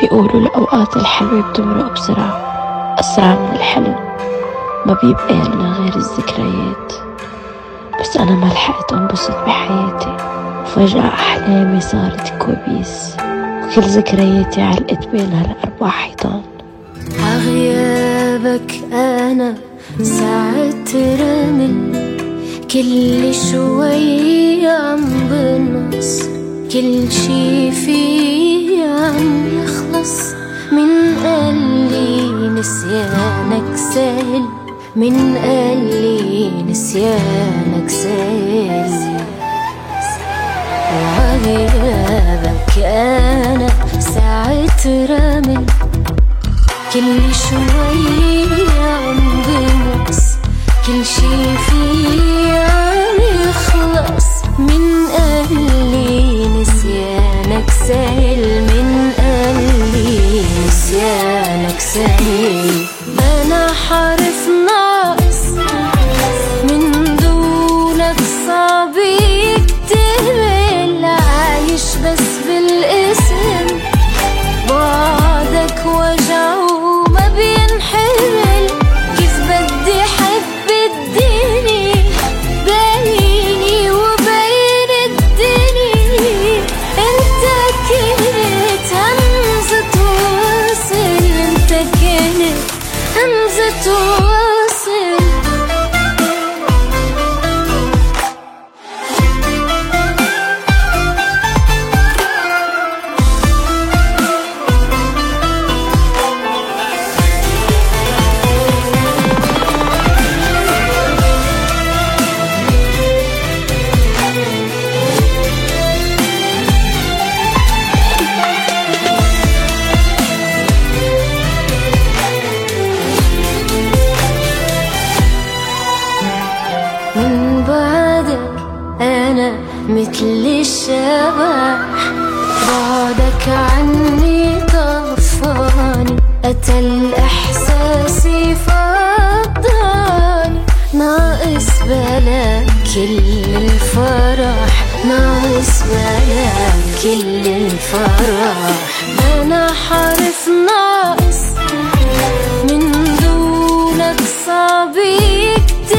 بيقولوا الأوقات الحلوة بتمرق بسرعة. أسرع من الحلم ما بيبقى لنا غير الذكريات. بس أنا ما لحقت أنبسط بحياتي. وفجأة أحلامي صارت كوابيس وكل ذكرياتي علقت بين هالأربع حيطان. عغيابك أنا ساعة رمل كل شوي عم بنقص كل شي في نسيانك سهل من قلي نسيانك سهل وعغيابك أنا ساعة رمل. كل شوي عم بنقص كل شي في عم يخلص. من قلي نسيانك سهل من قلي نسيانك سهل The it's مثل الشبح بعدك عني طفاني قتل إحساسي فضاني ناقص بلاك كل الفرح. ناقص بلاك كل الفرح. أنا حرف ناقص. من دونك صعب يكتمل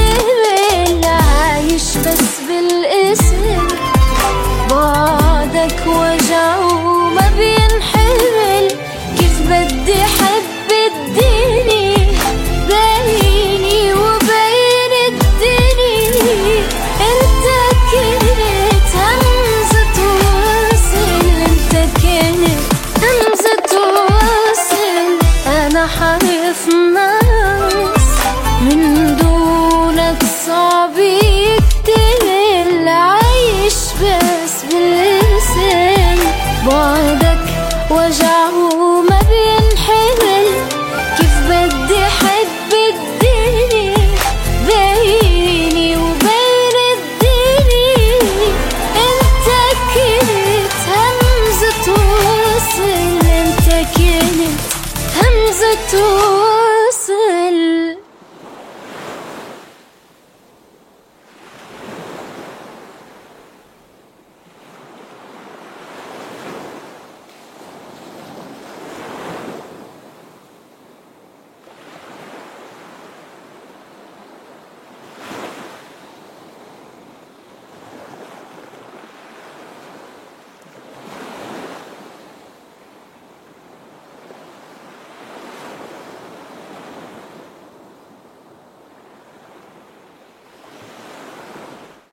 tú.